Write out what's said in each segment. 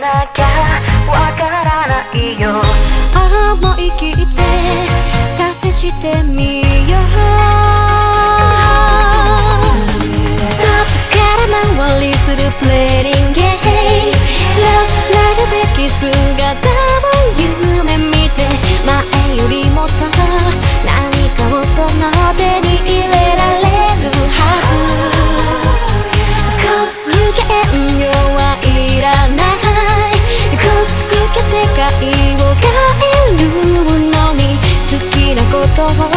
なきゃわからないよ。思い切って試してみよう。Stop からをりするプレイリング Love なるべき姿をゆく世界を変えるものに好きなことを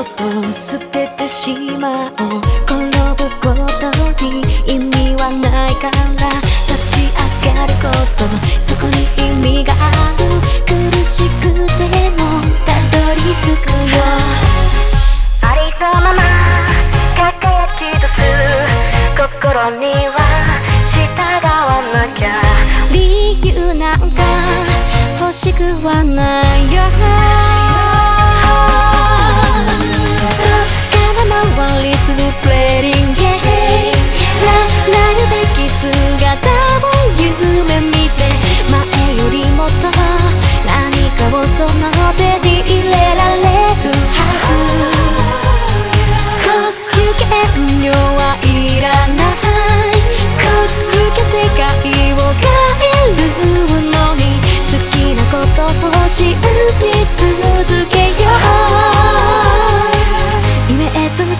こと捨ててしまおう転ぶことに意味はないから立ち上がることそこに意味がある苦しくてもたどり着くよありのまま輝き出す心には従わなきゃ。理由なんか欲しくはないよ。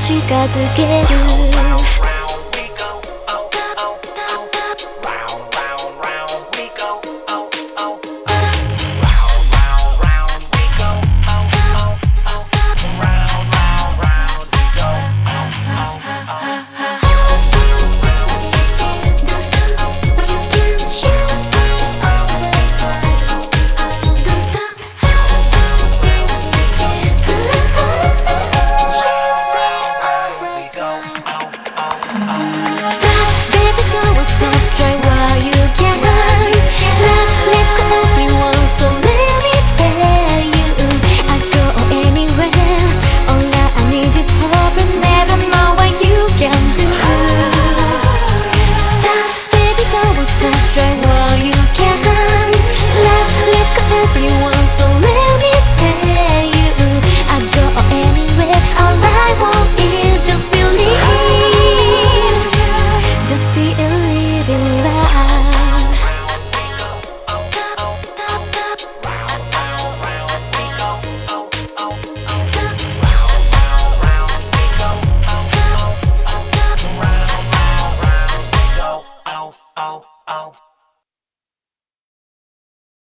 近づける。